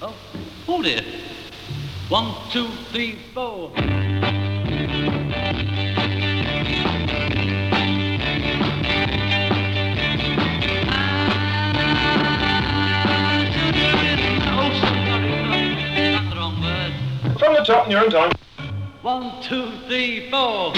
Oh, hold it. One, two, three, four. From the top in your own time. One, two, three, four.